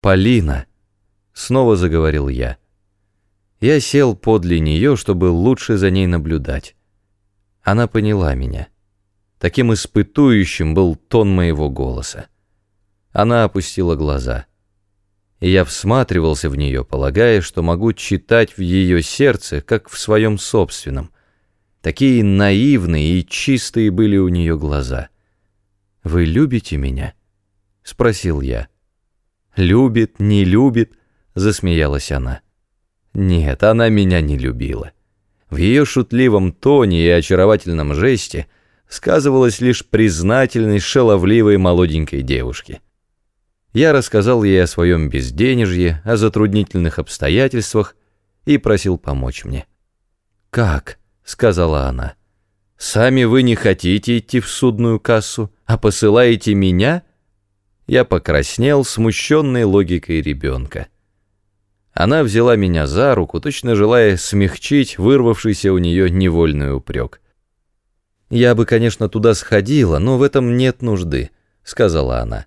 «Полина!» — снова заговорил я. Я сел подле нее, чтобы лучше за ней наблюдать. Она поняла меня. Таким испытующим был тон моего голоса. Она опустила глаза. И я всматривался в нее, полагая, что могу читать в ее сердце, как в своем собственном. Такие наивные и чистые были у нее глаза. «Вы любите меня?» — спросил я. «Любит, не любит», — засмеялась она. Нет, она меня не любила. В ее шутливом тоне и очаровательном жесте сказывалась лишь признательность шаловливой молоденькой девушки. Я рассказал ей о своем безденежье, о затруднительных обстоятельствах и просил помочь мне. «Как?» — сказала она. «Сами вы не хотите идти в судную кассу, а посылаете меня?» Я покраснел, смущенной логикой ребенка. Она взяла меня за руку, точно желая смягчить вырвавшийся у нее невольный упрек. «Я бы, конечно, туда сходила, но в этом нет нужды», — сказала она.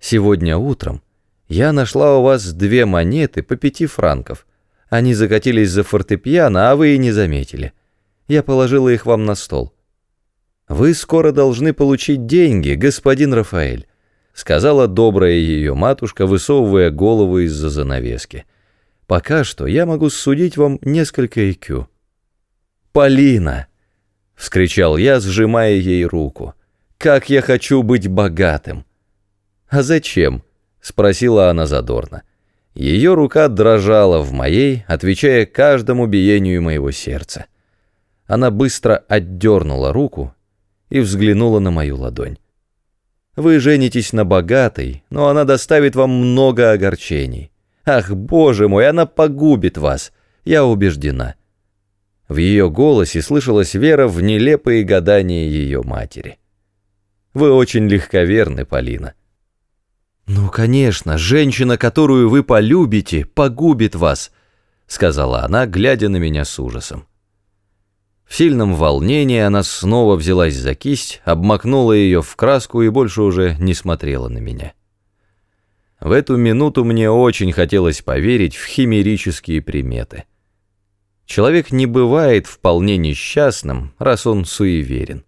«Сегодня утром я нашла у вас две монеты по пяти франков. Они закатились за фортепиано, а вы и не заметили. Я положила их вам на стол. Вы скоро должны получить деньги, господин Рафаэль сказала добрая ее матушка, высовывая голову из-за занавески. «Пока что я могу судить вам несколько икю». «Полина!» — вскричал я, сжимая ей руку. «Как я хочу быть богатым!» «А зачем?» — спросила она задорно. Ее рука дрожала в моей, отвечая каждому биению моего сердца. Она быстро отдернула руку и взглянула на мою ладонь. Вы женитесь на богатой, но она доставит вам много огорчений. Ах, боже мой, она погубит вас, я убеждена». В ее голосе слышалась вера в нелепые гадания ее матери. «Вы очень легковерны, Полина». «Ну, конечно, женщина, которую вы полюбите, погубит вас», — сказала она, глядя на меня с ужасом. В сильном волнении она снова взялась за кисть, обмакнула ее в краску и больше уже не смотрела на меня. В эту минуту мне очень хотелось поверить в химерические приметы. Человек не бывает вполне несчастным, раз он суеверен.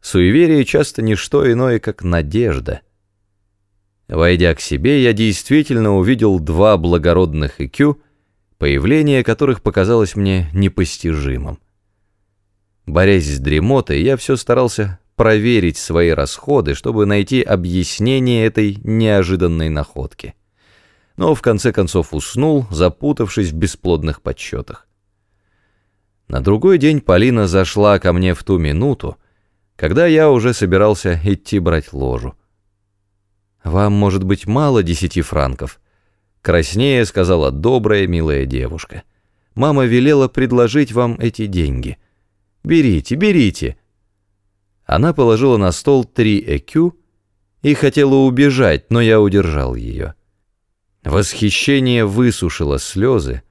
Суеверие часто не что иное, как надежда. Войдя к себе, я действительно увидел два благородных икю, появление которых показалось мне непостижимым. Борясь с дремотой, я все старался проверить свои расходы, чтобы найти объяснение этой неожиданной находки. Но в конце концов уснул, запутавшись в бесплодных подсчетах. На другой день Полина зашла ко мне в ту минуту, когда я уже собирался идти брать ложу. «Вам, может быть, мало десяти франков?» Краснее сказала добрая, милая девушка. «Мама велела предложить вам эти деньги». Берите, берите!» Она положила на стол три ЭКЮ и хотела убежать, но я удержал ее. Восхищение высушило слезы,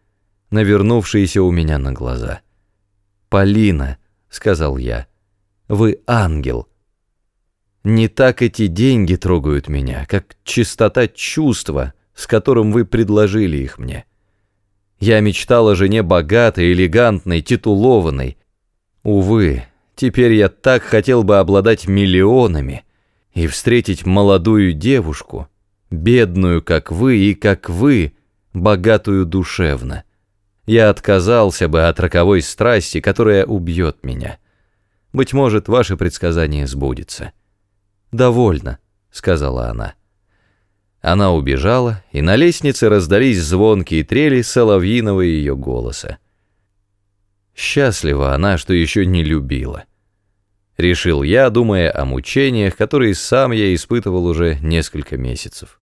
навернувшиеся у меня на глаза. «Полина», — сказал я, — «вы ангел». Не так эти деньги трогают меня, как чистота чувства, с которым вы предложили их мне. Я мечтал о жене богатой, элегантной, титулованной, Увы, теперь я так хотел бы обладать миллионами и встретить молодую девушку, бедную, как вы, и как вы, богатую душевно. Я отказался бы от роковой страсти, которая убьет меня. Быть может, ваше предсказание сбудется. «Довольно», — сказала она. Она убежала, и на лестнице раздались звонкие трели соловьиного ее голоса. Счастлива она, что еще не любила. Решил я, думая о мучениях, которые сам я испытывал уже несколько месяцев.